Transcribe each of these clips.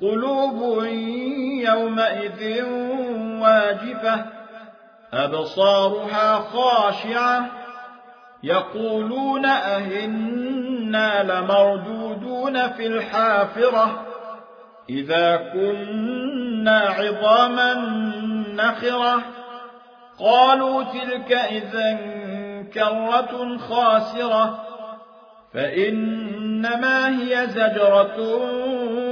قلوب يومئذ واجفة أبصارها خاشعة يقولون أهنا لمردودون في الحافرة إذا كنا عظاما نخرة قالوا تلك إذا كرة خاسرة فإنما هي زجرة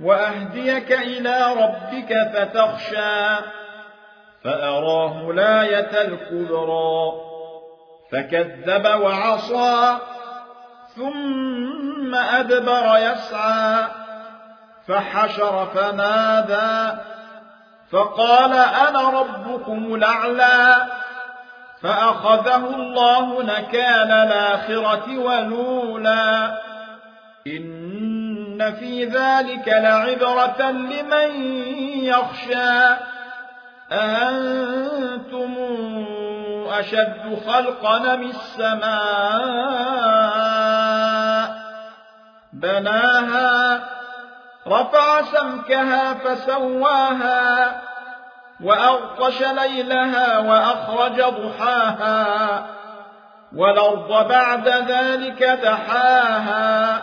وأهديك إلى ربك فتخشى فأراه لاية الكبرى فكذب وعصى ثم أدبر يسعى فحشر فنادى فقال أنا ربكم الأعلى فأخذه الله نكال الآخرة ولولا إن في ذلك لعبرة لمن يخشى. أنتم أشد خلقا من السماء؟ بناها رفع سمكها فسواها وأغطش ليلها وأخرج ضحاها والأرض بعد ذلك دحاها.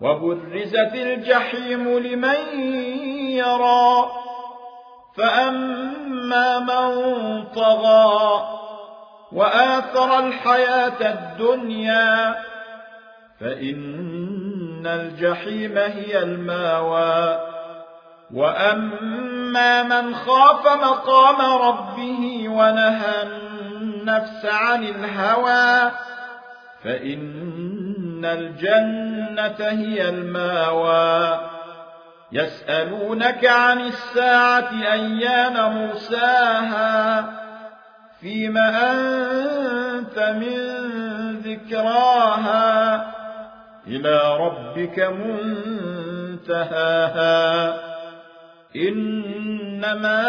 وبرزت الجحيم لمن يرى. فأما من طغى وآثر الحياة الدنيا فإن الجحيم هي الماوى. وأما من خاف مقام ربه ونهى النفس عن الهوى فإن الجنة هي المأوى. يسألونك عن الساعة أيان مرساها. فيم أنت من ذكراها؟ إلى ربك منتهاها. إنما